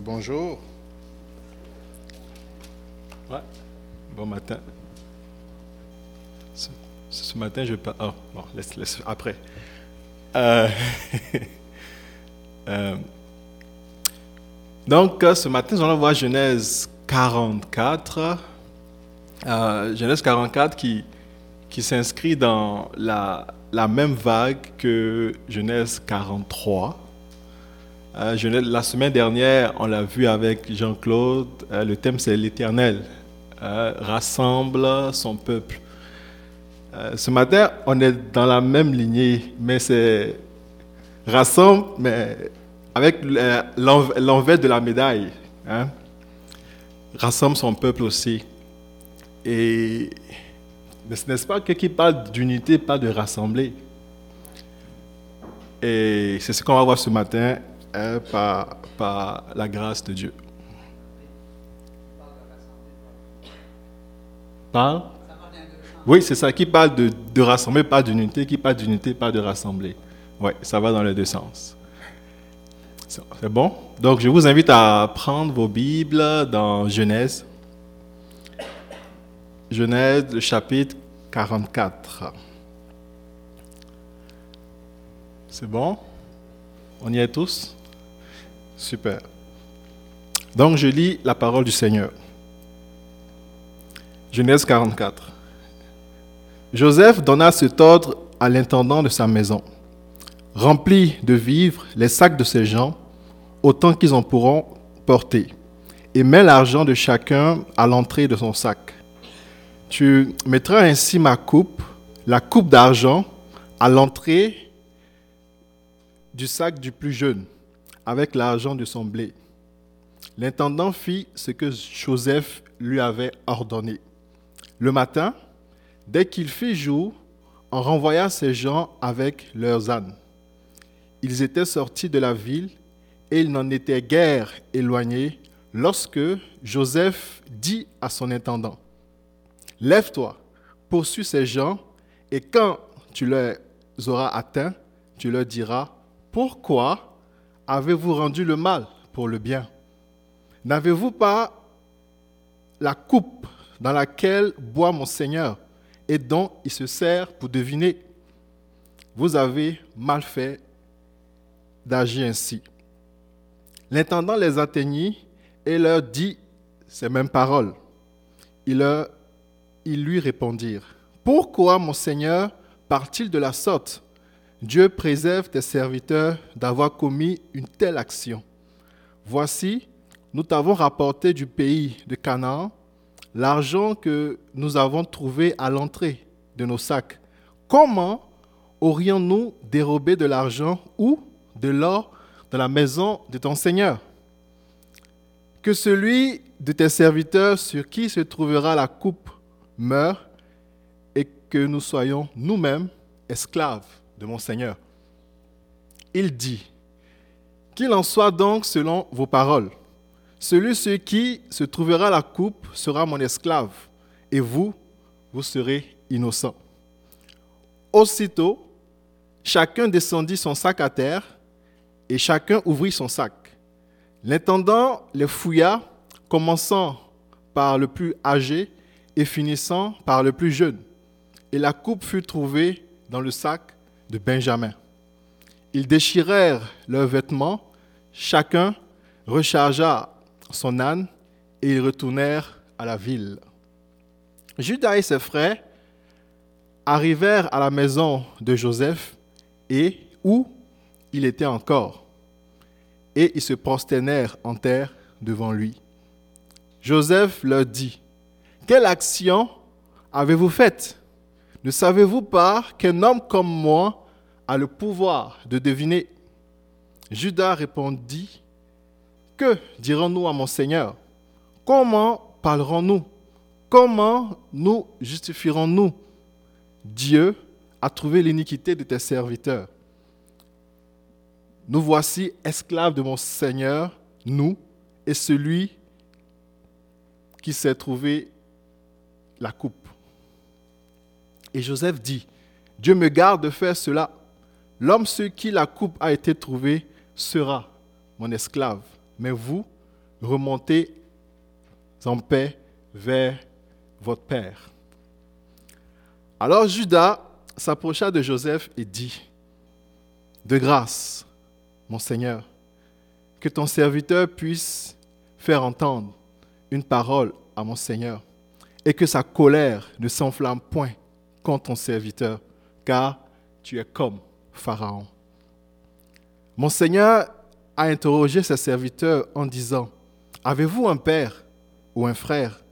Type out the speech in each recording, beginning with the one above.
Bonjour. Bon matin. Ce, matin, je pas. Oh, bon, laisse, laisse après. Euh, euh, donc, ce matin, nous allons voir Genèse 44. Euh, Genèse 44 qui, qui s'inscrit dans la, la même vague que Genèse 43. Euh, la semaine dernière, on l'a vu avec Jean-Claude, euh, le thème c'est l'éternel, euh, rassemble son peuple. ce matin, on est dans la même lignée, mais c'est rassemble, mais avec l'envers de la médaille. Hein. Rassemble son peuple aussi. Et n'est-ce pas que qui parle d'unité, pas de rassembler? Et c'est ce qu'on va voir ce matin Hein, par, la grâce de Dieu. Par Oui, c'est ça, qui parle de, de rassembler, pas d'unité, qui parle d'unité, pas de rassembler. Oui, ça va dans les deux sens. C'est bon? Donc, je vous invite à prendre vos Bibles dans Genèse. Genèse, chapitre 44. C'est bon? On y est tous? Super. Donc je lis la parole du Seigneur. Genèse 44. Joseph donna cet ordre à l'intendant de sa maison. Remplis de vivres les sacs de ces gens, autant qu'ils en pourront porter, et mets l'argent de chacun à l'entrée de son sac. Tu mettras ainsi ma coupe, la coupe d'argent, à l'entrée du sac du plus jeune avec l'argent de son blé. L'intendant fit ce que Joseph lui avait ordonné. Le matin, dès qu'il fit jour, on renvoya ces gens avec leurs ânes. Ils étaient sortis de la ville et ils n'en étaient guère éloignés lorsque Joseph dit à son intendant, Lève-toi, poursuis ces gens, et quand tu les auras atteints, tu leur diras, Pourquoi avez-vous rendu le mal pour le bien? N'avez-vous pas la coupe dans laquelle boit mon Seigneur et dont il se sert pour deviner? Vous avez mal fait d'agir ainsi. L'intendant les atteignit et leur dit ces mêmes paroles. Ils, lui répondirent, Pourquoi mon Seigneur part-il de la sorte Dieu préserve tes serviteurs d'avoir commis une telle action. Voici, nous t'avons rapporté du pays de Canaan l'argent que nous avons trouvé à l'entrée de nos sacs. Comment aurions-nous dérobé de l'argent ou de l'or dans la maison de ton Seigneur? Que celui de tes serviteurs sur qui se trouvera la coupe meure et que nous soyons nous-mêmes esclaves de mon Seigneur. Il dit, qu'il en soit donc selon vos paroles. Celui qui se trouvera la coupe sera mon esclave, et vous, vous serez innocent. Aussitôt, chacun descendit son sac à terre, et chacun ouvrit son sac. L'intendant les fouilla, commençant par le plus âgé et finissant par le plus jeune. Et la coupe fut trouvée dans le sac de Benjamin. Ils déchirèrent leurs vêtements, chacun rechargea son âne et ils retournèrent à la ville. Judas et ses frères arrivèrent à la maison de Joseph et où il était encore, et ils se prosternèrent en terre devant lui. Joseph leur dit, Quelle action avez-vous faite? Ne savez-vous pas qu'un homme comme moi a le pouvoir de deviner. Judas répondit, Que dirons-nous à mon Seigneur? Comment parlerons-nous? Comment nous justifierons-nous? Dieu a trouvé l'iniquité de tes serviteurs. Nous voici esclaves de mon Seigneur, nous, et celui qui s'est trouvé la coupe. Et Joseph dit, Dieu me garde de faire cela. L'homme sur qui la coupe a été trouvée sera mon esclave. Mais vous, remontez en paix vers votre Père. Alors Judas s'approcha de Joseph et dit, De grâce, mon Seigneur, que ton serviteur puisse faire entendre une parole à mon Seigneur, et que sa colère ne s'enflamme point contre ton serviteur, car tu es comme Pharaon. Mon Seigneur a interrogé ses serviteurs en disant, Avez-vous un père ou un frère?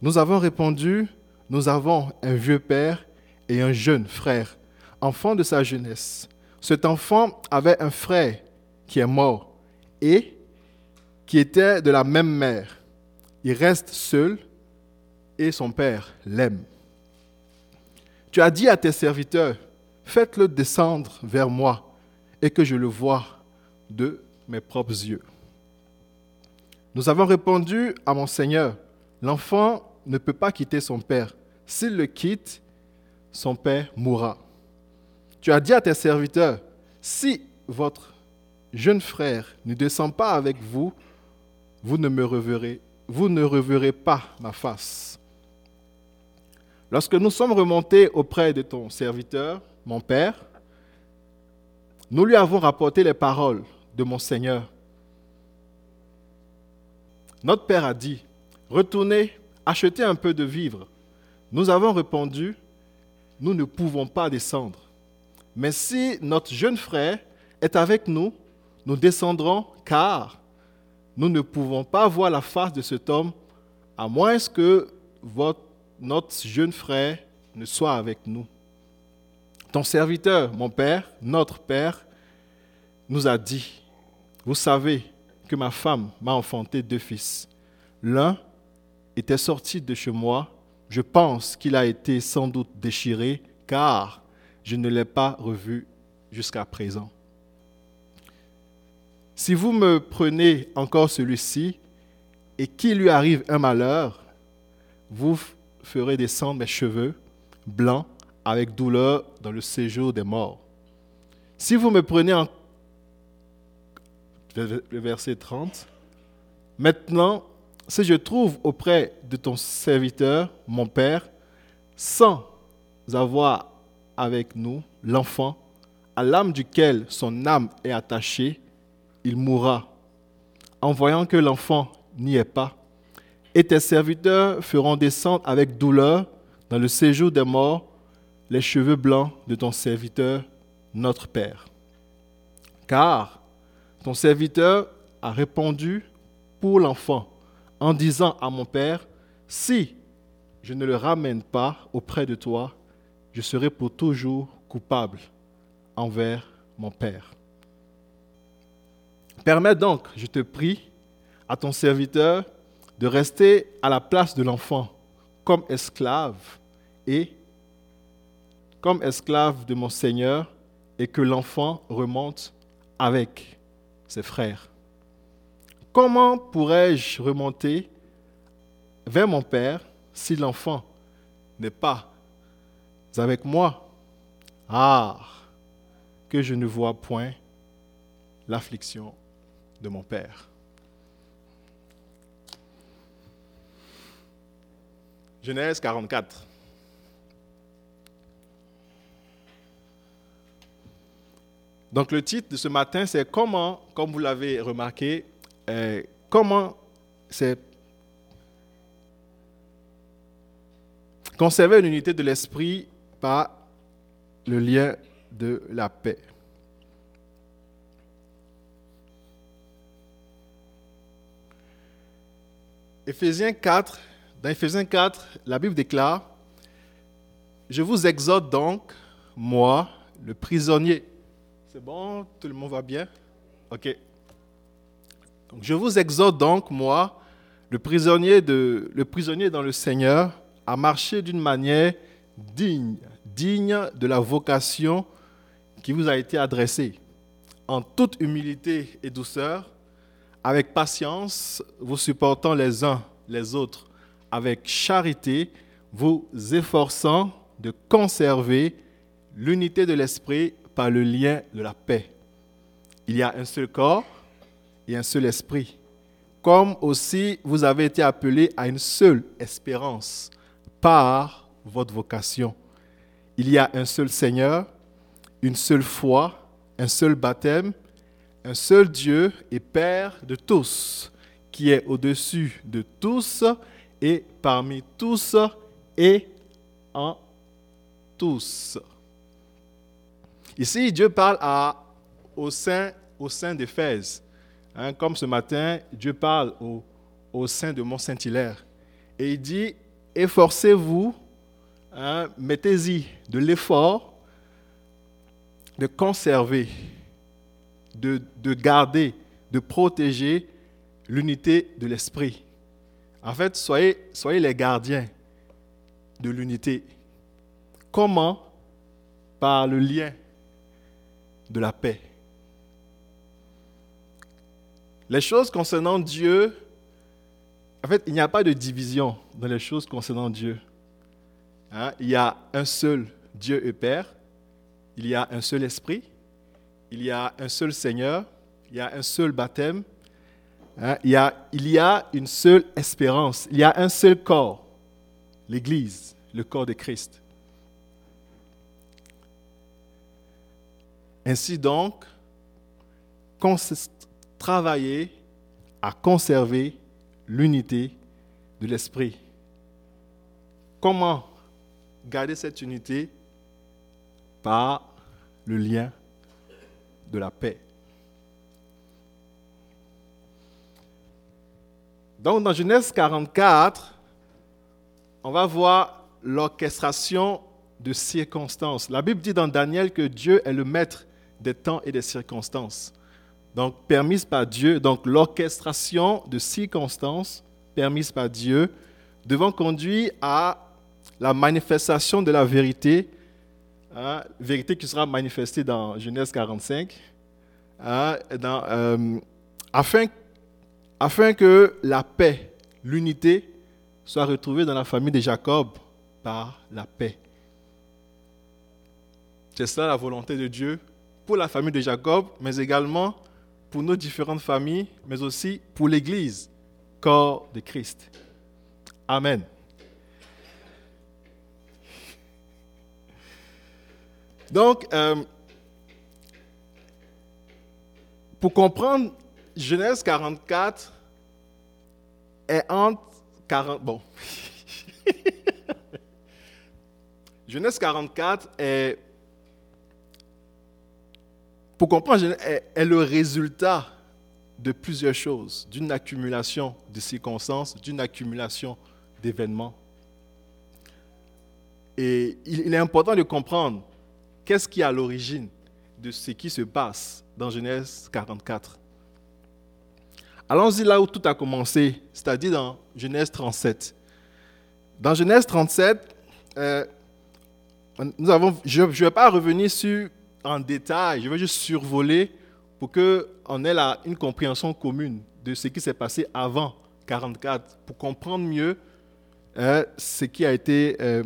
Nous avons répondu, Nous avons un vieux père et un jeune frère, enfant de sa jeunesse. Cet enfant avait un frère qui est mort et qui était de la même mère. Il reste seul et son père l'aime. Tu as dit à tes serviteurs, faites-le descendre vers moi et que je le voie de mes propres yeux. Nous avons répondu à mon Seigneur, l'enfant ne peut pas quitter son père. S'il le quitte, son père mourra. Tu as dit à tes serviteurs, si votre jeune frère ne descend pas avec vous, vous ne me reverrez, vous ne reverrez pas ma face. Lorsque nous sommes remontés auprès de ton serviteur, mon père, nous lui avons rapporté les paroles de mon Seigneur. Notre père a dit, retournez, achetez un peu de vivres. Nous avons répondu, nous ne pouvons pas descendre. Mais si notre jeune frère est avec nous, nous descendrons car nous ne pouvons pas voir la face de cet homme à moins que notre jeune frère ne soit avec nous. Ton serviteur, mon Père, notre Père, nous a dit, vous savez que ma femme m'a enfanté deux fils. L'un était sorti de chez moi, je pense qu'il a été sans doute déchiré, car je ne l'ai pas revu jusqu'à présent. Si vous me prenez encore celui-ci, et qu'il lui arrive un malheur, vous ferez descendre mes cheveux blancs avec douleur dans le séjour des morts. Si vous me prenez en le verset 30, maintenant, si je trouve auprès de ton serviteur, mon Père, sans avoir avec nous l'enfant, à l'âme duquel son âme est attachée, il mourra, en voyant que l'enfant n'y est pas. Et tes serviteurs feront descendre avec douleur dans le séjour des morts les cheveux blancs de ton serviteur, notre Père. Car ton serviteur a répondu pour l'enfant en disant à mon Père, si je ne le ramène pas auprès de toi, je serai pour toujours coupable envers mon Père. Permets donc, je te prie, à ton serviteur de rester à la place de l'enfant comme esclave et comme esclave de mon Seigneur et que l'enfant remonte avec ses frères. Comment pourrais-je remonter vers mon Père si l'enfant n'est pas avec moi? Ah, que je ne vois point l'affliction de mon Père. Genèse 44. Donc le titre de ce matin, c'est comment, comme vous l'avez remarqué, euh, comment c'est conserver une unité de l'esprit par le lien de la paix. Éphésiens 4, dans Éphésiens 4, la Bible déclare, Je vous exhorte donc, moi, le prisonnier c'est bon, tout le monde va bien? Ok. Donc, je vous exhorte donc, moi, le prisonnier, de, le prisonnier dans le Seigneur, à marcher d'une manière digne, digne de la vocation qui vous a été adressée, en toute humilité et douceur, avec patience, vous supportant les uns les autres, avec charité, vous efforçant de conserver l'unité de l'esprit par le lien de la paix. Il y a un seul corps et un seul esprit, comme aussi vous avez été appelés à une seule espérance par votre vocation. Il y a un seul Seigneur, une seule foi, un seul baptême, un seul Dieu et Père de tous, qui est au-dessus de tous et parmi tous et en tous. Ici, Dieu parle au sein, d'Éphèse. Hein, comme ce matin, Dieu parle au, sein de Mont-Saint-Hilaire. Et il dit, efforcez-vous, hein, mettez-y de l'effort de conserver, de, de garder, de protéger l'unité de l'esprit. En fait, soyez les gardiens de l'unité. Comment? Par le lien de la paix. Les choses concernant Dieu, en fait, il n'y a pas de division dans les choses concernant Dieu. Hein? Il y a un seul Dieu et Père, il y a un seul Esprit, il y a un seul Seigneur, il y a un seul baptême, hein? il, y a, il y a une seule espérance, il y a un seul corps, l'Église, le corps de Christ. Ainsi donc, travailler à conserver l'unité de l'esprit. Comment garder cette unité? Par le lien de la paix. Donc dans Genèse 44, on va voir l'orchestration de circonstances. La Bible dit dans Daniel que Dieu est le maître des temps et des circonstances donc permise par Dieu, donc l'orchestration de circonstances permises par Dieu, devant conduire à la manifestation de la vérité, hein, vérité qui sera manifestée dans Genèse 45, hein, euh, afin, afin que la paix, l'unité, soit retrouvée dans la famille de Jacob par la paix. C'est ça la volonté de Dieu pour la famille de Jacob, mais également pour nos différentes familles, mais aussi pour l'Église, corps de Christ. Amen. Donc, euh, pour comprendre, Genèse 44 est entre 40. Bon. Genèse 44 est pour comprendre, est, le résultat de plusieurs choses, d'une accumulation de circonstances, d'une accumulation d'événements. Et il est important de comprendre qu'est-ce qui est à l'origine de ce qui se passe dans Genèse 44. Allons-y là où tout a commencé, c'est-à-dire dans Genèse 37. Dans Genèse 37, euh, nous avons, je ne vais pas revenir sur en détail, je vais juste survoler pour qu'on ait une compréhension commune de ce qui s'est passé avant 44, pour comprendre mieux euh, ce qui a été, euh,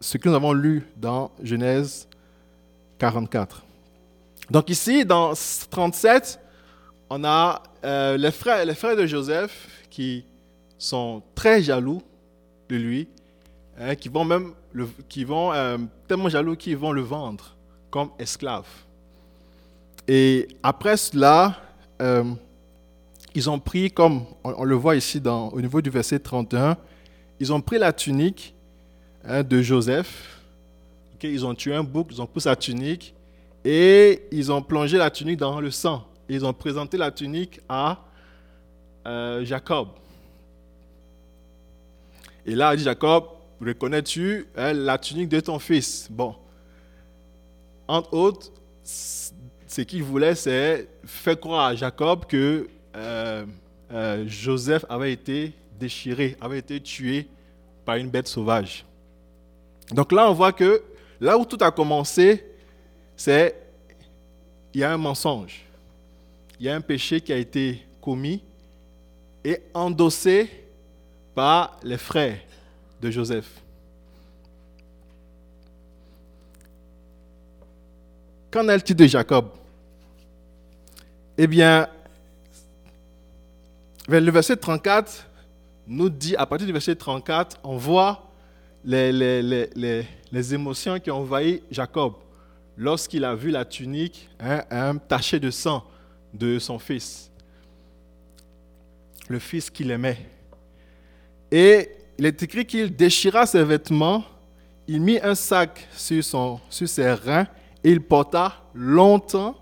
ce que nous avons lu dans Genèse 44. Donc ici, dans 37, on a euh, les, frères, les frères de Joseph qui sont très jaloux de lui, hein, qui vont même, le, qui vont tellement jaloux qu'ils vont le vendre comme esclaves. Et après cela, euh, ils ont pris, comme on, le voit ici au niveau du verset 31, ils ont pris la tunique hein, de Joseph, ils ont tué un bouc, ils ont pris sa tunique et ils ont plongé la tunique dans le sang. ils ont présenté la tunique à euh, Jacob. Et là, dit Jacob, reconnais-tu hein, la tunique de ton fils? Bon, entre autres, ce qu'il voulait, c'est faire croire à Jacob que euh, euh, Joseph avait été déchiré, avait été tué par une bête sauvage. Donc là, on voit que là où tout a commencé, c'est il y a un mensonge, il y a un péché qui a été commis et endossé par les frères de Joseph. Qu'en est-il de Jacob? Eh bien, Le verset 34 nous dit, à partir du verset 34, on voit les, les, les, émotions qui ont envahi Jacob lorsqu'il a vu la tunique hein, tachée de sang de son fils, le fils qu'il aimait. Et il est écrit qu'il déchira ses vêtements, il mit un sac sur, son, sur ses reins il porta longtemps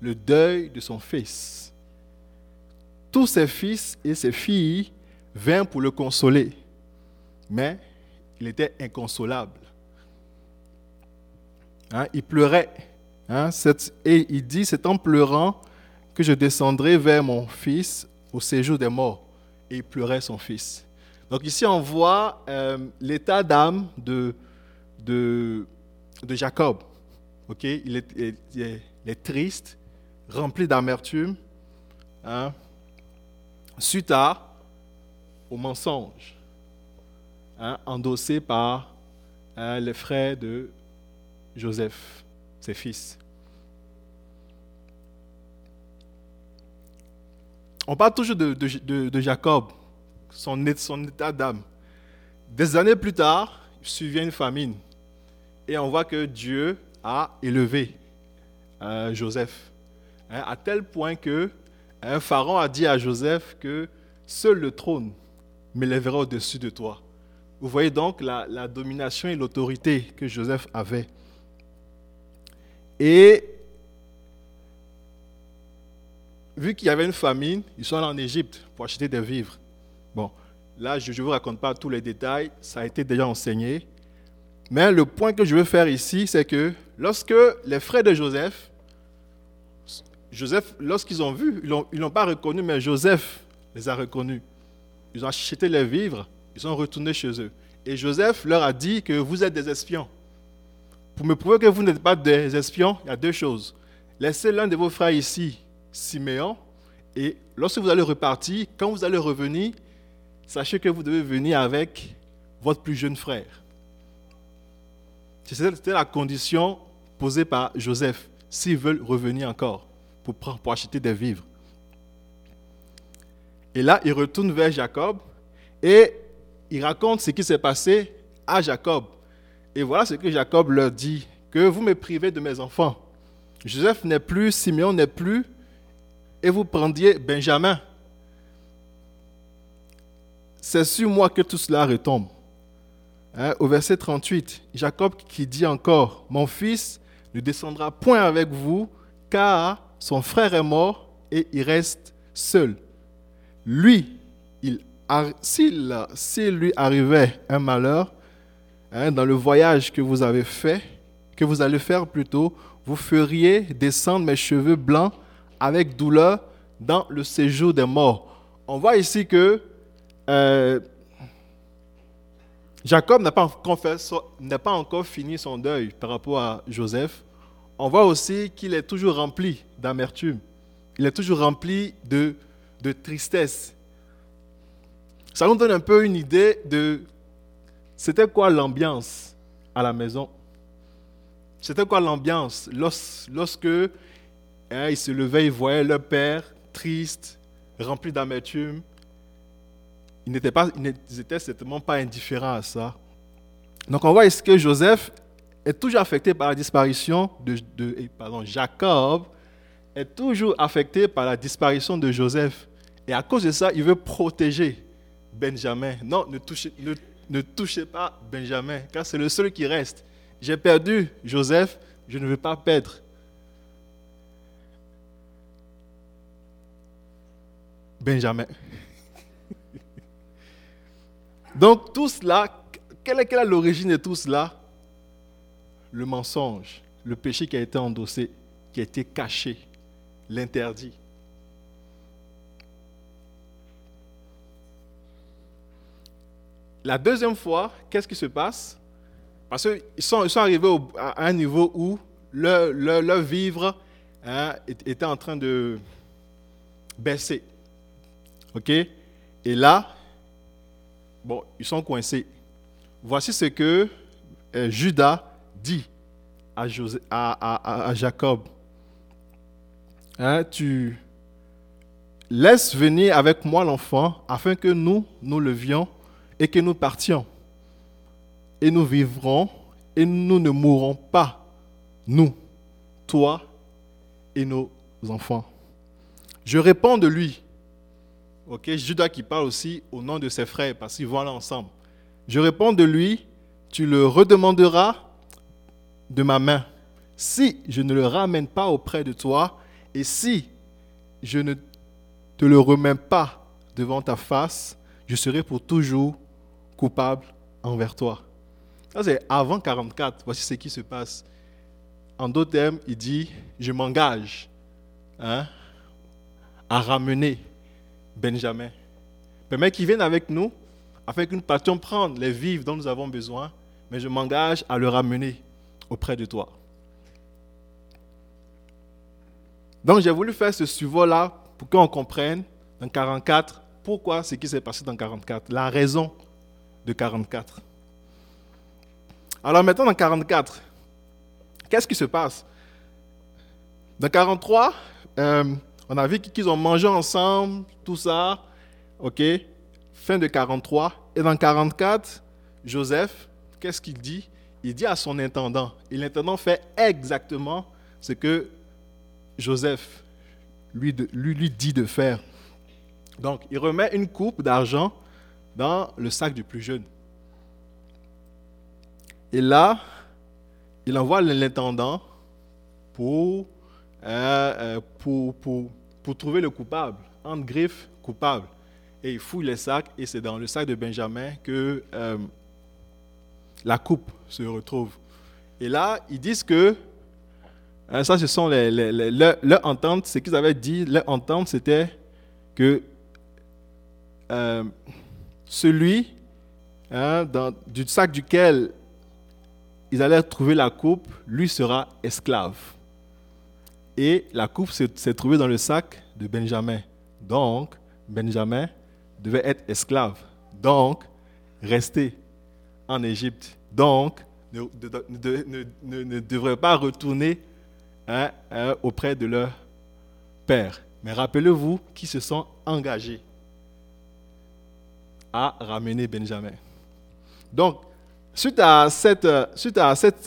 le deuil de son fils. Tous ses fils et ses filles vinrent pour le consoler, mais il était inconsolable. Hein, il pleurait. Hein, et il dit, c'est en pleurant que je descendrai vers mon fils au séjour des morts. Et il pleurait son fils. Donc ici, on voit euh, l'état d'âme de, Jacob. Ok? Il, est, triste, rempli d'amertume, hein, suite au mensonge hein, endossé par hein, les frères de Joseph, ses fils. On parle toujours de, Jacob, son, son état d'âme. Des années plus tard, il survient une famine. Et on voit que Dieu a élevé euh, Joseph. Hein, à tel point que un pharaon a dit à Joseph que seul le trône m'élèvera au-dessus de toi. Vous voyez donc la, la domination et l'autorité que Joseph avait. Et vu qu'il y avait une famine, ils sont allés en Égypte pour acheter des vivres. Bon, là, je ne vous raconte pas tous les détails, ça a été déjà enseigné. Mais le point que je veux faire ici, c'est que lorsque les frères de Joseph, Joseph, lorsqu'ils ont vu, ils ne l'ont pas reconnu, mais Joseph les a reconnus. Ils ont acheté les vivres, ils sont retournés chez eux. Et Joseph leur a dit que vous êtes des espions. Pour me prouver que vous n'êtes pas des espions, il y a deux choses. Laissez l'un de vos frères ici Siméon. Et lorsque vous allez repartir, quand vous allez revenir, sachez que vous devez venir avec votre plus jeune frère. C'était la condition posée par Joseph, s'ils veulent revenir encore pour, acheter des vivres. Et là, il retourne vers Jacob et il raconte ce qui s'est passé à Jacob. Et voilà ce que Jacob leur dit, que vous me privez de mes enfants. Joseph n'est plus, Simeon n'est plus, et vous prendiez Benjamin. C'est sur moi que tout cela retombe. Hein, au verset 38, Jacob qui dit encore, Mon fils ne descendra point avec vous, car son frère est mort et il reste seul. Lui, s'il lui arrivait un malheur, hein, dans le voyage que vous avez fait, que vous allez faire plutôt, vous feriez descendre mes cheveux blancs avec douleur dans le séjour des morts. On voit ici que euh, Jacob n'a pas, encore fini son deuil par rapport à Joseph. On voit aussi qu'il est toujours rempli d'amertume. Il est toujours rempli de, de tristesse. Ça nous donne un peu une idée de c'était quoi l'ambiance à la maison. C'était quoi l'ambiance lorsque Hein, ils se levaient, ils voyaient leur père triste, rempli d'amertume. Ils n'étaient, pas, certainement pas indifférents à ça. Donc on voit ici que Joseph est toujours affecté par la disparition de, pardon, Jacob est toujours affecté par la disparition de Joseph. Et à cause de ça, il veut protéger Benjamin. Non, ne touchez, ne touchez pas Benjamin, car c'est le seul qui reste. J'ai perdu Joseph, je ne veux pas perdre Benjamin. Donc tout cela, quelle est, l'origine de tout cela? Le mensonge, le péché qui a été endossé, qui a été caché, l'interdit. La deuxième fois, qu'est-ce qui se passe? Parce qu'ils sont, arrivés à un niveau où leur, vivre hein, était en train de baisser. OK? Et là, bon, ils sont coincés. Voici ce que euh, Judas dit à, Jacob. Hein, tu, laisse venir avec moi l'enfant afin que nous nous levions et que nous partions. Et nous vivrons et nous ne mourrons pas, nous, toi et nos enfants. Je réponds de lui. Ok, Judas qui parle aussi au nom de ses frères parce qu'ils vont là ensemble. Je réponds de lui, tu le redemanderas de ma main. Si je ne le ramène pas auprès de toi et si je ne te le remets pas devant ta face, je serai pour toujours coupable envers toi. Ça, c'est avant 44. Voici ce qui se passe. En d'autres termes, il dit Je m'engage hein, à ramener Benjamin. Permets qu'il vienne avec nous afin que nous partions prendre les vivres dont nous avons besoin, mais je m'engage à le ramener auprès de toi. Donc j'ai voulu faire ce suivi-là pour qu'on comprenne dans 44 pourquoi ce qui s'est passé dans 44, la raison de 44. Alors maintenant dans 44, qu'est-ce qui se passe? Dans 43, euh, on a vu qu'ils ont mangé ensemble, tout ça, ok? Fin de 43. Et dans 44, Joseph, qu'est-ce qu'il dit? Il dit à son intendant. Et l'intendant fait exactement ce que Joseph lui, dit de faire. Donc, il remet une coupe d'argent dans le sac du plus jeune. Et là, il envoie l'intendant pour, euh, euh, pour, pour, pour, trouver le coupable, en griffe coupable. Et il fouille les sacs, et c'est dans le sac de Benjamin que euh, la coupe se retrouve. Et là, ils disent que Hein, ça, ce sont les, les. Ce qu'ils avaient dit, leur entente, c'était que euh, celui hein, dans, du sac duquel ils allaient trouver la coupe, lui sera esclave. Et la coupe s'est trouvée dans le sac de Benjamin. Donc, Benjamin devait être esclave. Donc, rester en Égypte. Donc, ne, devrait pas retourner Hein, hein, auprès de leur père. Mais rappelez-vous qu'ils se sont engagés à ramener Benjamin. Donc, suite à cette, cette,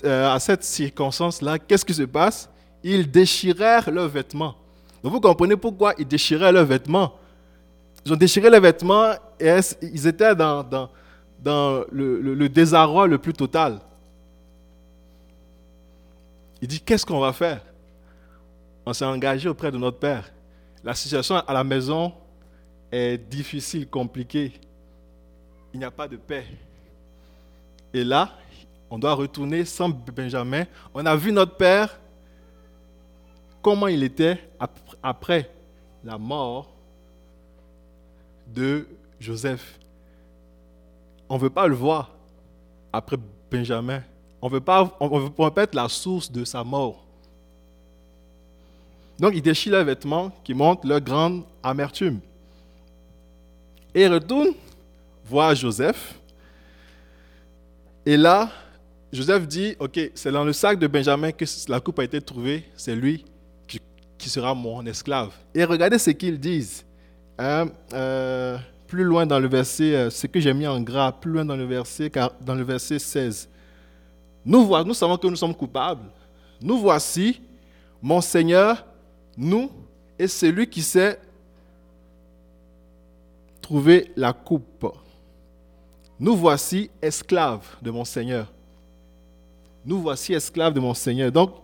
euh, à cette circonstance-là, qu'est-ce qui se passe? Ils déchirèrent leurs vêtements. Donc, vous comprenez pourquoi ils déchiraient leurs vêtements. Ils ont déchiré leurs vêtements et ils étaient dans, le désarroi le plus total. Il dit, qu'est-ce qu'on va faire? On s'est engagé auprès de notre Père. La situation à la maison est difficile, compliquée. Il n'y a pas de paix. Et là, on doit retourner sans Benjamin. On a vu notre Père, comment il était après la mort de Joseph. On ne veut pas le voir après Benjamin. On on veut pas être la source de sa mort. Donc, ils déchirent leurs vêtements qui montrent leur grande amertume. Et ils retournent voir Joseph. Et là, Joseph dit, OK, c'est dans le sac de Benjamin que la coupe a été trouvée, c'est lui qui, sera mon esclave. Et regardez ce qu'ils disent. Hein, euh, plus loin dans le verset, euh, ce que j'ai mis en gras, plus loin dans le verset, dans le verset 16. Nous, nous savons que nous sommes coupables. Nous voici, mon Seigneur, nous, et celui qui sait trouver la coupe. Nous voici esclaves de mon Seigneur. Nous voici esclaves de mon Seigneur. Donc,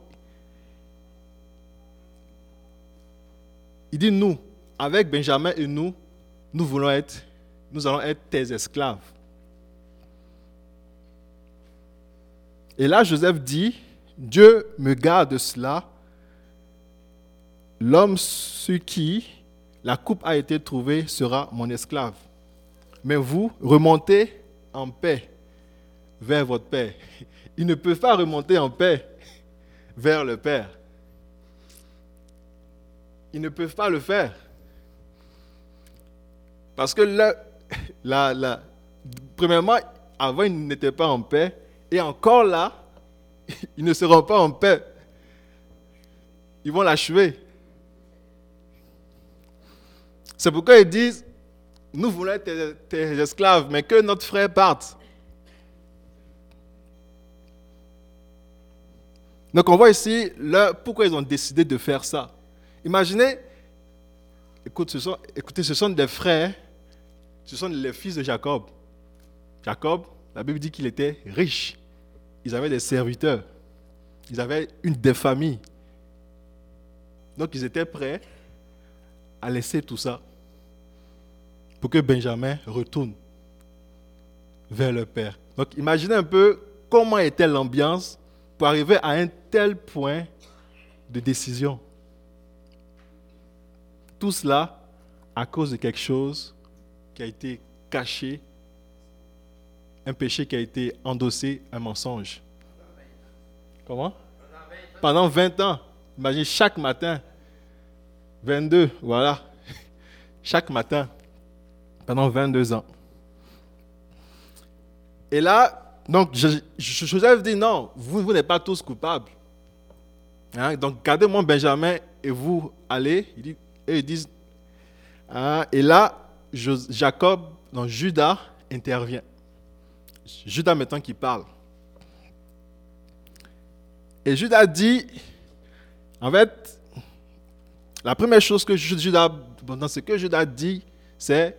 il dit nous, avec Benjamin et nous, nous voulons être, nous allons être tes esclaves. Et là, Joseph dit, Dieu me garde de cela. L'homme sur qui la coupe a été trouvée sera mon esclave. Mais vous, remontez en paix vers votre Père. Il ne peut pas remonter en paix vers le Père. Ils ne peuvent pas le faire. Parce que là, premièrement, avant, ils n'étaient pas en paix. Et encore là, ils ne seront pas en paix. Ils vont l'achever. C'est pourquoi ils disent, nous voulons être tes, esclaves, mais que notre frère parte. Donc on voit ici pourquoi ils ont décidé de faire ça. Imaginez, écoute, ce sont, écoutez, ce sont des frères, ce sont les fils de Jacob. Jacob, la Bible dit qu'il était riche. Ils avaient des serviteurs. Ils avaient une des familles. Donc ils étaient prêts à laisser tout ça pour que Benjamin retourne vers le père. Donc imaginez un peu comment était l'ambiance pour arriver à un tel point de décision. Tout cela à cause de quelque chose qui a été caché, un péché qui a été endossé, un mensonge. Comment? Pendant 20 ans. Imagine chaque matin. 22, voilà. Chaque matin. Pendant 22 ans. Et là, donc Joseph dit non, vous, n'êtes pas tous coupables. Hein, donc gardez-moi Benjamin et vous allez. Et ils disent. Hein, et là, Jacob, donc Judas intervient. Judas maintenant qui parle. Et Judas dit, en fait, la première chose que Judas, dans ce que Judas dit, c'est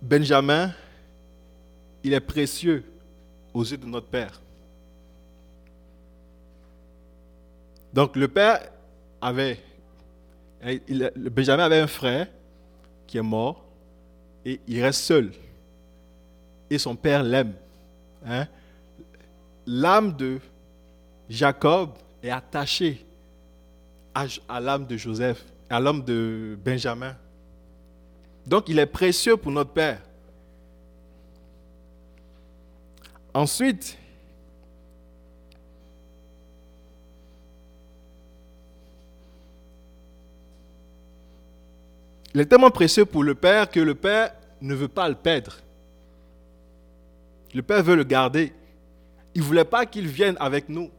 Benjamin, il est précieux aux yeux de notre Père. Donc le Père avait, Benjamin avait un frère qui est mort et il reste seul. Et son Père l'aime. Hein? L'âme de Jacob est attaché à, l'âme de Joseph, à l'âme de Benjamin. Donc il est précieux pour notre Père. Ensuite, il est tellement précieux pour le Père que le Père ne veut pas le perdre. Le Père veut le garder. Il ne voulait pas qu'il vienne avec nous.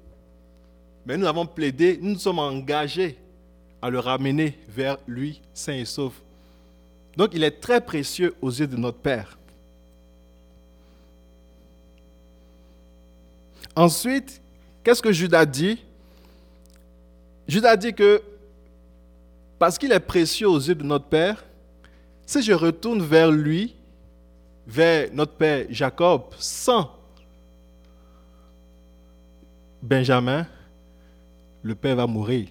Mais nous avons plaidé, nous nous sommes engagés à le ramener vers lui, sain et sauf. Donc il est très précieux aux yeux de notre Père. Ensuite, qu'est-ce que Judas dit? Judas dit que parce qu'il est précieux aux yeux de notre Père, si je retourne vers lui, vers notre Père Jacob, sans Benjamin, le Père va mourir.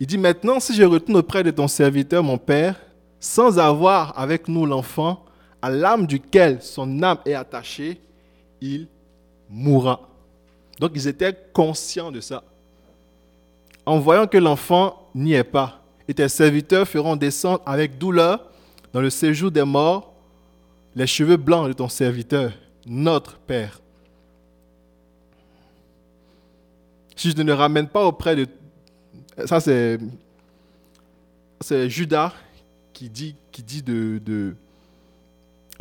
Il dit maintenant, si je retourne auprès de ton serviteur, mon Père, sans avoir avec nous l'enfant, à l'âme duquel son âme est attachée, il mourra. Donc ils étaient conscients de ça. En voyant que l'enfant n'y est pas, et tes serviteurs feront descendre avec douleur dans le séjour des morts les cheveux blancs de ton serviteur, notre Père. Si je ne ramène pas auprès de... Ça, c'est, Judas qui dit, qui dit de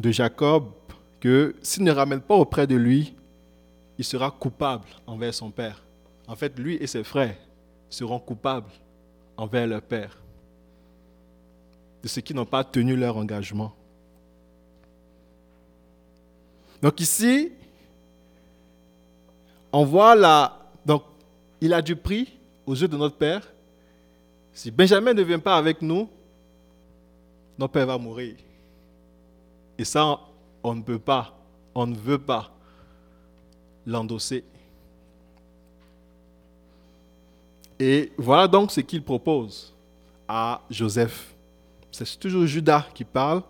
Jacob que s'il ne ramène pas auprès de lui, il sera coupable envers son père. En fait, lui et ses frères seront coupables envers leur père de ceux qui n'ont pas tenu leur engagement. Donc ici, on voit la, donc il a du prix aux yeux de notre Père. Si Benjamin ne vient pas avec nous, notre Père va mourir. Et ça, on ne peut pas, on ne veut pas l'endosser. Et voilà donc ce qu'il propose à Joseph. C'est toujours Judas qui parle.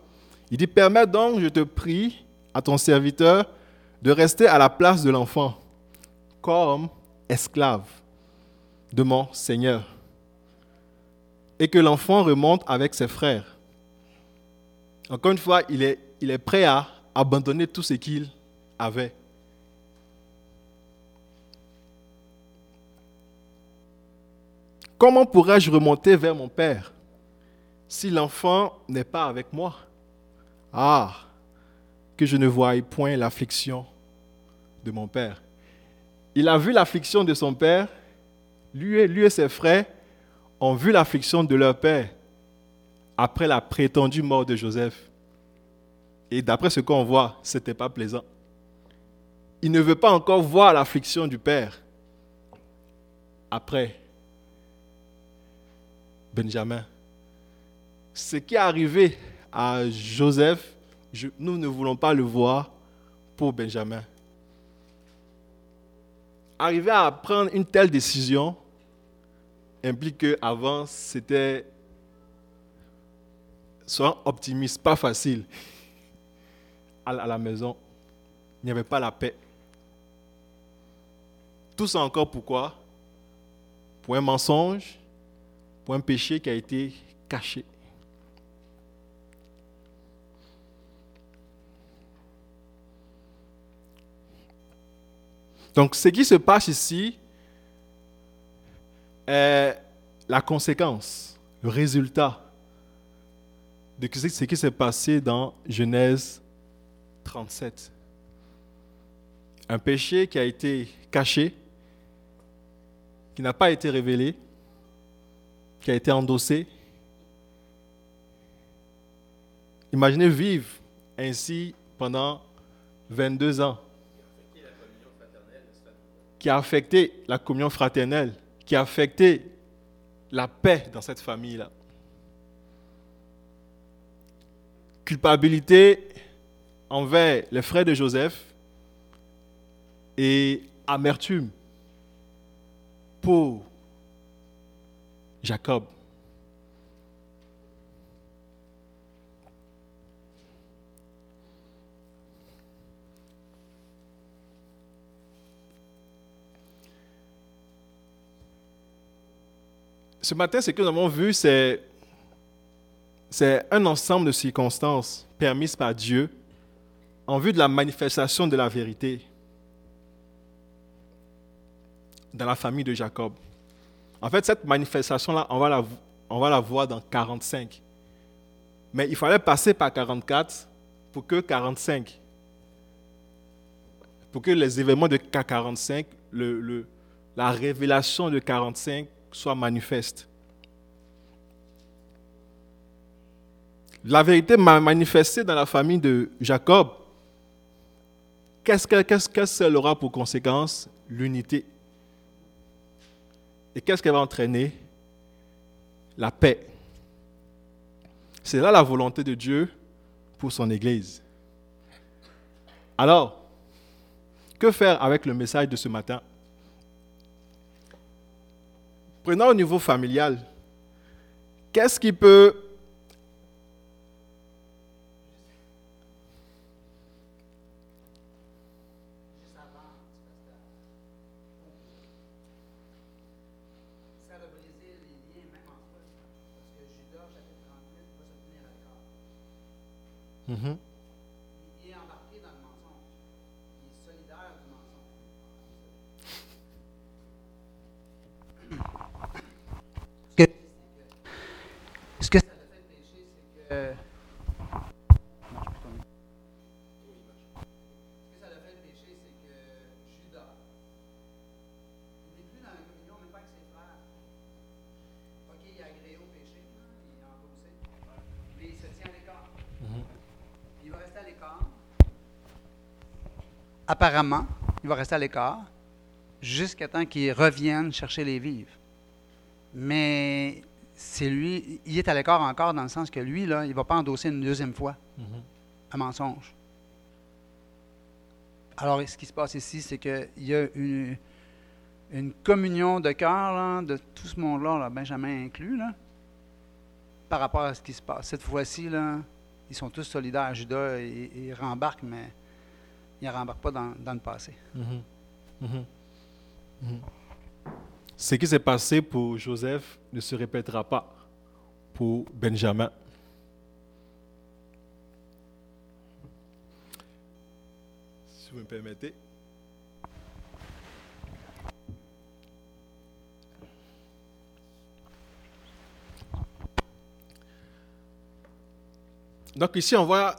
Il dit, permets donc, je te prie, à ton serviteur de rester à la place de l'enfant, comme esclave de mon Seigneur, et que l'enfant remonte avec ses frères. Encore une fois, il est, il est prêt à abandonner tout ce qu'il avait. Comment pourrais-je remonter vers mon Père si l'enfant n'est pas avec moi? Ah, que je ne voie point l'affliction de mon Père. Il a vu l'affliction de son Père lui et, lui et ses frères ont vu l'affliction de leur père. après la prétendue mort de Joseph. Et d'après ce qu'on voit, ce n'était pas plaisant. Il ne veut pas encore voir l'affliction du père. Après, Benjamin. Ce qui est arrivé à Joseph, nous ne voulons pas le voir pour Benjamin. Arriver à prendre une telle décision implique qu'avant, c'était, soyons optimiste, pas facile. À la maison, il n'y avait pas la paix. Tout ça encore pourquoi? Pour un mensonge, un péché qui a été caché. Donc ce qui se passe ici est la conséquence, le résultat de ce qui s'est passé dans Genèse 37. Un péché qui a été caché, qui n'a pas été révélé, qui a été endossé. Imaginez vivre ainsi pendant 22 ans qui a affecté la communion fraternelle, qui a affecté la paix dans cette famille-là. Culpabilité envers les frères de Joseph et amertume pour Jacob. Ce matin, ce que nous avons vu, c'est, un ensemble de circonstances permises par Dieu en vue de la manifestation de la vérité dans la famille de Jacob. En fait, cette manifestation-là, on, va la, on va la voir dans 45. Mais il fallait passer par 44 pour que 45, pour que les événements de 45, le, la révélation de 45 soit manifeste. La vérité m'a manifesté dans la famille de Jacob. Qu'est-ce qu'elle aura pour conséquence? L'unité. Et qu'est-ce qu'elle va entraîner? La paix. C'est là la volonté de Dieu pour son Église. Alors, que faire avec le message de ce matin? Prenons au niveau familial. Qu'est-ce qui peut Mm-hmm. Apparemment, il va rester à l'écart jusqu'à temps qu'il revienne chercher les vives. Mais c'est lui, il est à l'écart encore dans le sens que lui, là, il ne va pas endosser une deuxième fois mm-hmm. un mensonge. Alors, ce qui se passe ici, c'est qu'il y a une, une communion de cœur de tout ce monde-là, Benjamin inclus, là, par rapport à ce qui se passe. Cette fois-ci, là, ils sont tous solidaires. Judas, il, il rembarque, mais il ne rembarque pas dans, le passé. Mhm. Mhm. Mhm. Ce qui s'est passé pour Joseph ne se répétera pas pour Benjamin. Si vous me permettez. Donc ici, on voit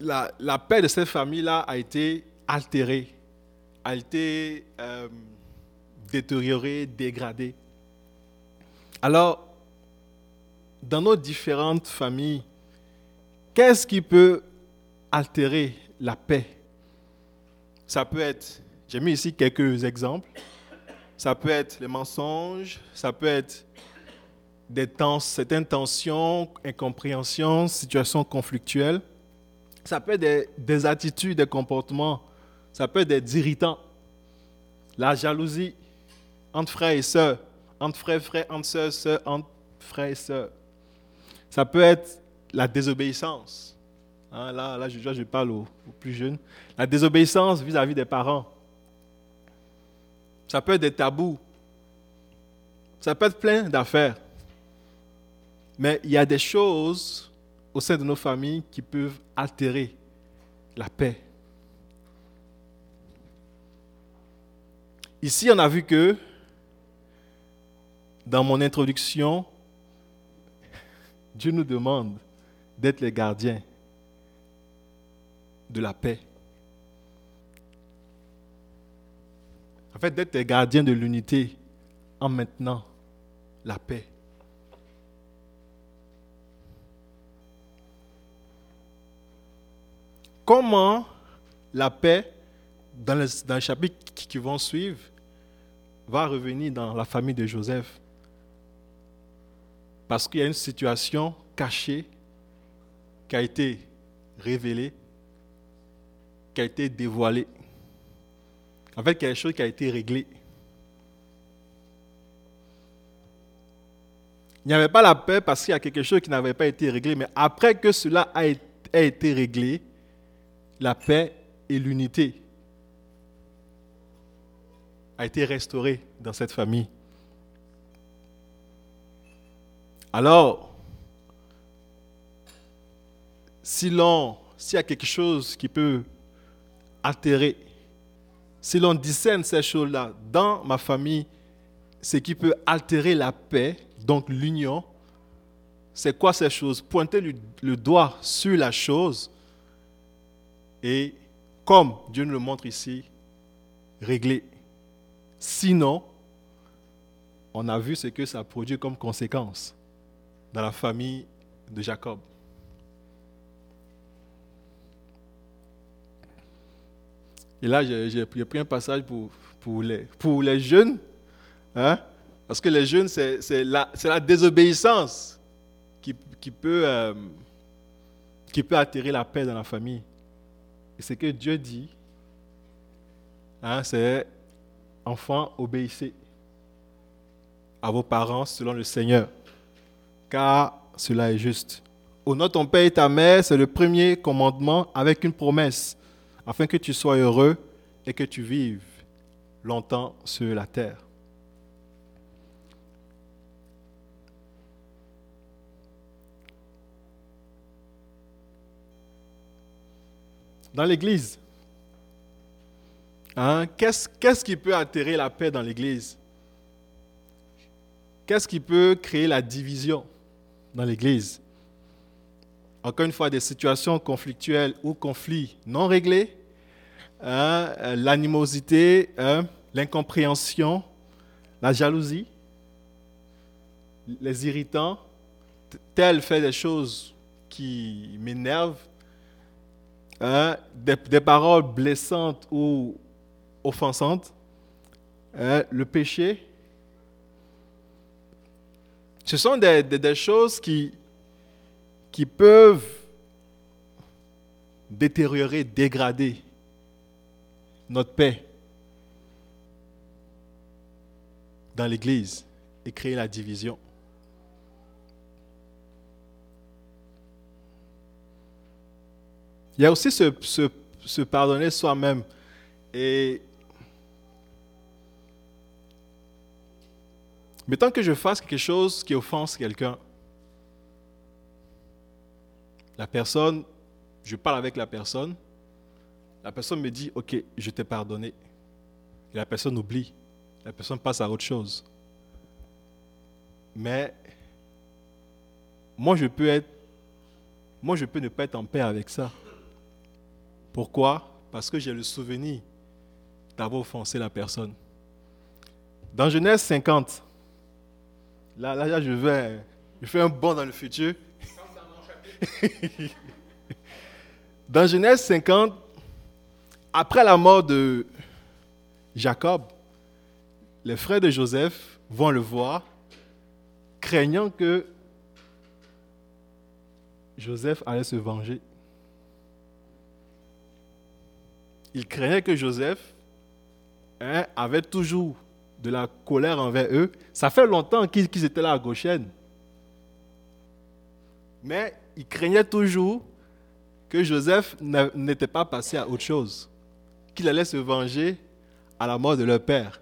la, paix de cette famille-là a été altérée, a été euh, détériorée, dégradée. Alors, dans nos différentes familles, qu'est-ce qui peut altérer la paix? Ça peut être, j'ai mis ici quelques exemples, ça peut être les mensonges, ça peut être des certaines tensions, incompréhensions, situations conflictuelles. Ça peut être des, des attitudes, des comportements, ça peut être des irritants. La jalousie entre frères et sœurs, entre frères frères, entre sœurs, sœurs, entre frères et sœurs. Ça peut être la désobéissance. Hein, là, là, je, je parle aux, plus jeunes. La désobéissance vis-à-vis des parents. Ça peut être des tabous. Ça peut être plein d'affaires. Mais il y a des choses au sein de nos familles qui peuvent altérer la paix. Ici, on a vu que dans mon introduction, Dieu nous demande d'être les gardiens de la paix. En fait, d'être les gardiens de l'unité en maintenant la paix. Comment la paix, dans les, dans chapitres qui vont suivre, va revenir dans la famille de Joseph? Parce qu'il y a une situation cachée qui a été révélée, qui a été dévoilée. En fait, quelque chose qui a été réglé. Il n'y avait pas la paix parce qu'il y a quelque chose qui n'avait pas été réglé, mais après que cela a été réglé, la paix et l'unité a été restaurée dans cette famille. Alors, si l'on, s'il y a quelque chose qui peut altérer, si l'on discerne ces choses-là dans ma famille, ce qui peut altérer la paix, donc l'union, c'est quoi ces choses? Pointer le, le, doigt sur la chose et, comme Dieu nous le montre ici, régler. Sinon, on a vu ce que ça produit comme conséquence dans la famille de Jacob. Et là, j'ai pris un passage pour, pour, les, pour les jeunes, hein? parce que les jeunes, c'est la, la, désobéissance qui, qui peut, euh, qui peut attirer la paix dans la famille. Et ce que Dieu dit, hein, c'est enfants, obéissez à vos parents selon le Seigneur car cela est juste. Honore ton père et ta mère, c'est le premier commandement avec une promesse, afin que tu sois heureux et que tu vives longtemps sur la terre. Dans l'Église, hein, qu'est-ce qui peut atterrir la paix dans l'Église? Qu'est-ce qui peut créer la division dans l'Église? Encore une fois, des situations conflictuelles ou conflits non réglés, hein, l'animosité, hein, l'incompréhension, la jalousie, les irritants, tel fait des choses qui m'énervent, hein, des, paroles blessantes ou offensantes, le péché, ce sont des, choses qui peuvent détériorer, dégrader notre paix dans l'Église et créer la division. Il y a aussi se, pardonner soi-même. Et Mais tant que je fasse quelque chose qui offense quelqu'un, la personne, je parle avec la personne, la personne me dit, ok, je t'ai pardonné. La personne oublie, la personne passe à autre chose. Mais moi, je peux être, moi, je peux ne pas être en paix avec ça. Pourquoi? Parce que j'ai le souvenir d'avoir offensé la personne. Dans Genèse 50, Là, là, je vais Je fais un bond dans le futur. dans Genèse 50, après la mort de Jacob, les frères de Joseph vont le voir, craignant que Joseph allait se venger. Ils craignaient que Joseph hein, avait toujours de la colère envers eux. Ça fait longtemps qu'ils étaient là à Goshen. Mais ils craignaient toujours que Joseph n'était pas passé à autre chose, qu'il allait se venger à la mort de leur père.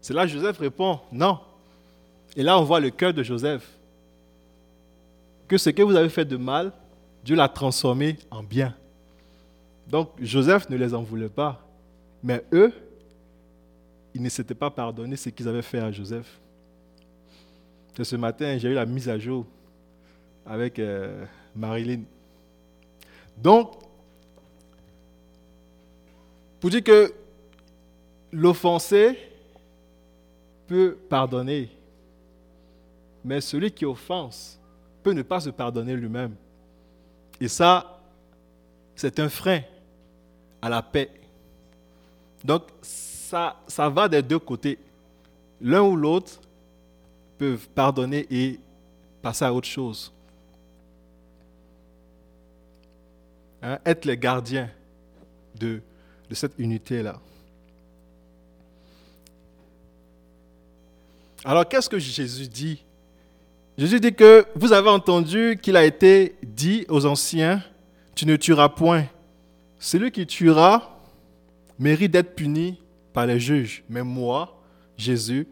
C'est là Joseph répond, non. Et là, on voit le cœur de Joseph. Que ce que vous avez fait de mal, Dieu l'a transformé en bien. Donc, Joseph ne les en voulait pas. Mais eux, ils ne s'étaient pas pardonné ce qu'ils avaient fait à Joseph. ce matin, j'ai eu la mise à jour avec euh, Marilyn. Donc, pour dire que l'offensé peut pardonner, mais celui qui offense peut ne pas se pardonner lui-même. Et ça, c'est un frein à la paix. Donc, ça, va des deux côtés. L'un ou l'autre peuvent pardonner et passer à autre chose. Hein, être les gardiens de, de cette unité-là. Alors, qu'est-ce que Jésus dit? Jésus dit que vous avez entendu qu'il a été dit aux anciens, tu ne tueras point. Celui qui tuera mérite d'être puni par les juges. Mais moi, Jésus,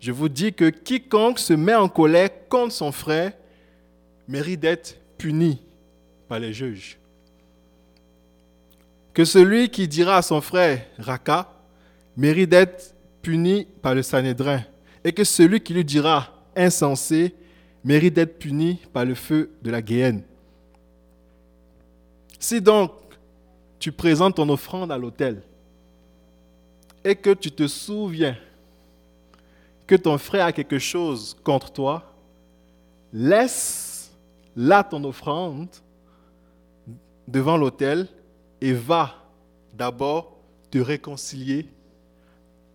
je vous dis que quiconque se met en colère contre son frère mérite d'être puni par les juges. Que celui qui dira à son frère Raka mérite d'être puni par le Sanhédrin et que celui qui lui dira insensé mérite d'être puni par le feu de la guéhenne. Si donc tu présentes ton offrande à l'autel et que tu te souviens que ton frère a quelque chose contre toi, laisse là ton offrande devant l'autel et va d'abord te réconcilier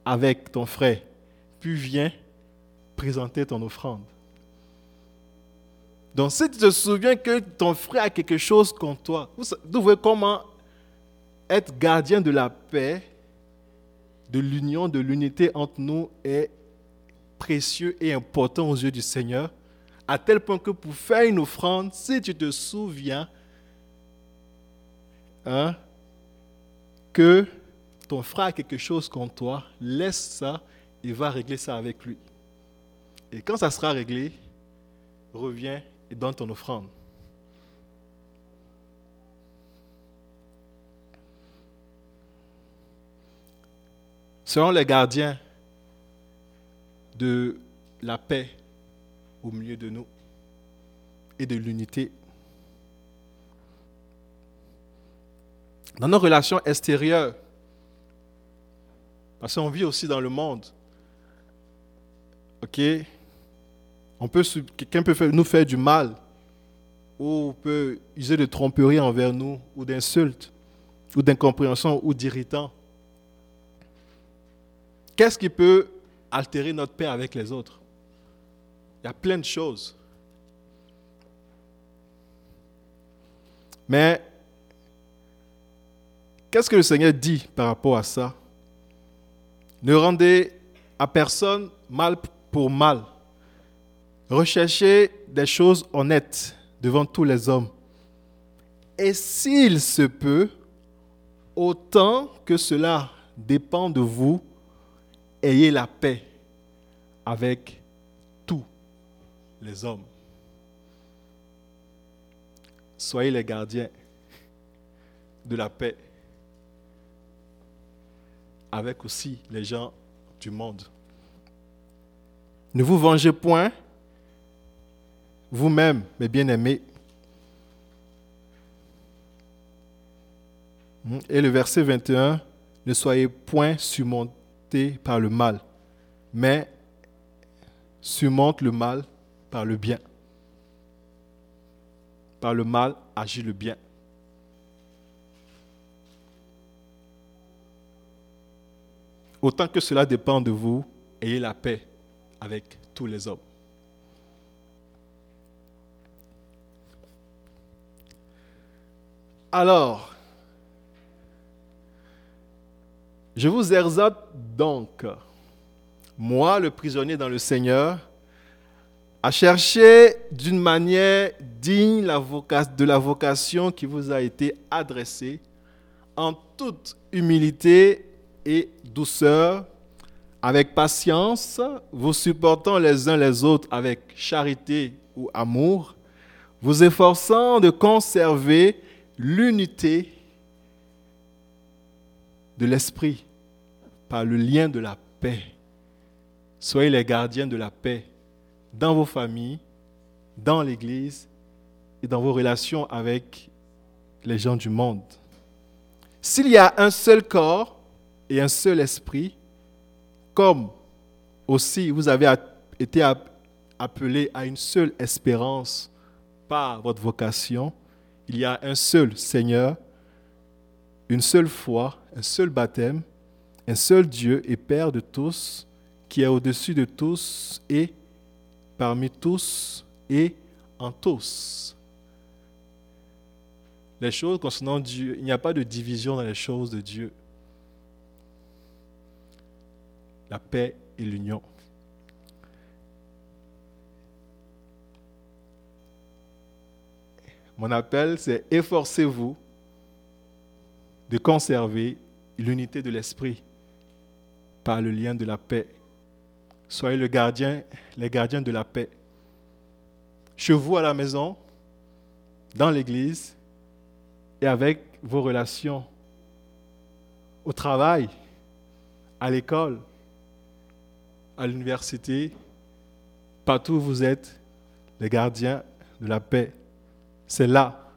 avec ton frère, puis viens présenter ton offrande. Donc si tu te souviens que ton frère a quelque chose contre toi, vous voyez comment être gardien de la paix, de l'union, de l'unité entre nous est précieux et important aux yeux du Seigneur, à tel point que pour faire une offrande, si tu te souviens hein, que ton frère a quelque chose contre toi, laisse ça et va régler ça avec lui. Et quand ça sera réglé, reviens et donne ton offrande. Selon les gardiens de la paix au milieu de nous et de l'unité, dans nos relations extérieures, parce qu'on vit aussi dans le monde, ok, on peut, quelqu'un peut nous faire du mal, ou peut user de tromperie envers nous, ou d'insultes, ou d'incompréhension, ou d'irritant. Qu'est-ce qui peut altérer notre paix avec les autres? Il y a plein de choses. Mais qu'est-ce que le Seigneur dit par rapport à ça? Ne rendez à personne mal pour mal. Recherchez des choses honnêtes devant tous les hommes. Et s'il se peut, autant que cela dépend de vous, ayez la paix avec tous les hommes. Soyez les gardiens de la paix avec aussi les gens du monde. Ne vous vengez point vous-même, mes bien-aimés. Et le verset 21, ne soyez point surmontés par le mal, mais surmonte le mal par le bien. par le mal agit le bien. Autant que cela dépend de vous, ayez la paix avec tous les hommes. Alors, je vous exhorte donc, moi le prisonnier dans le Seigneur, à chercher d'une manière digne de la vocation qui vous a été adressée, en toute humilité et douceur, avec patience, vous supportant les uns les autres avec charité ou amour, vous efforçant de conserver l'unité de l'esprit par le lien de la paix. Soyez les gardiens de la paix dans vos familles, dans l'Église et dans vos relations avec les gens du monde. S'il y a un seul corps et un seul esprit, comme aussi vous avez été appelé à une seule espérance par votre vocation, il y a un seul Seigneur, une seule foi, un seul baptême, un seul Dieu et Père de tous, qui est au-dessus de tous et parmi tous et en tous. Les choses concernant Dieu, il n'y a pas de division dans les choses de Dieu. La paix et l'union. Mon appel, c'est efforcez-vous de conserver l'unité de l'esprit par le lien de la paix. Soyez le gardien, les gardiens de la paix. Chez vous à la maison, dans l'église et avec vos relations au travail, à l'école, à l'université, partout où vous êtes, les gardiens de la paix. C'est là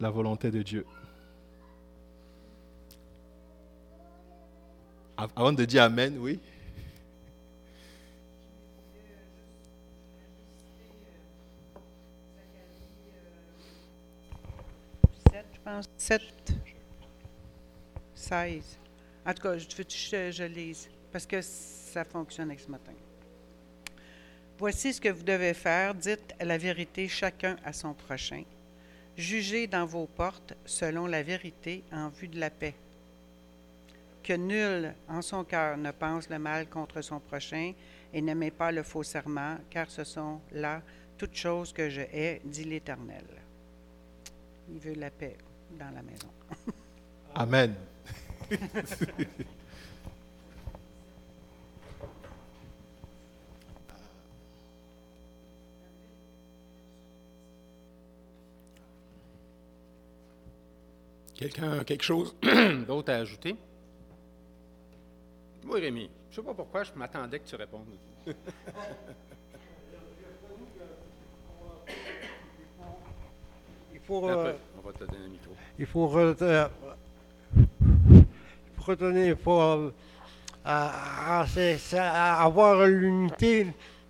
la volonté de Dieu. Avant de dire Amen, oui. je pense. 7, 16. En tout cas, je veux que je, je lise? Parce que ça fonctionne avec ce matin. Voici ce que vous devez faire. Dites la vérité chacun à son prochain. Jugez dans vos portes selon la vérité en vue de la paix. Que nul en son cœur ne pense le mal contre son prochain et n'aimez pas le faux serment, car ce sont là toutes choses que je hais, dit l'Éternel. Il veut la paix dans la maison. Amen. Quelqu'un a quelque chose d'autre à ajouter? Oui, Rémi. Je ne sais pas pourquoi je m'attendais que tu répondes. il faut, euh, on va te donner micro. Il faut, retenir, il faut, euh, avoir l'unité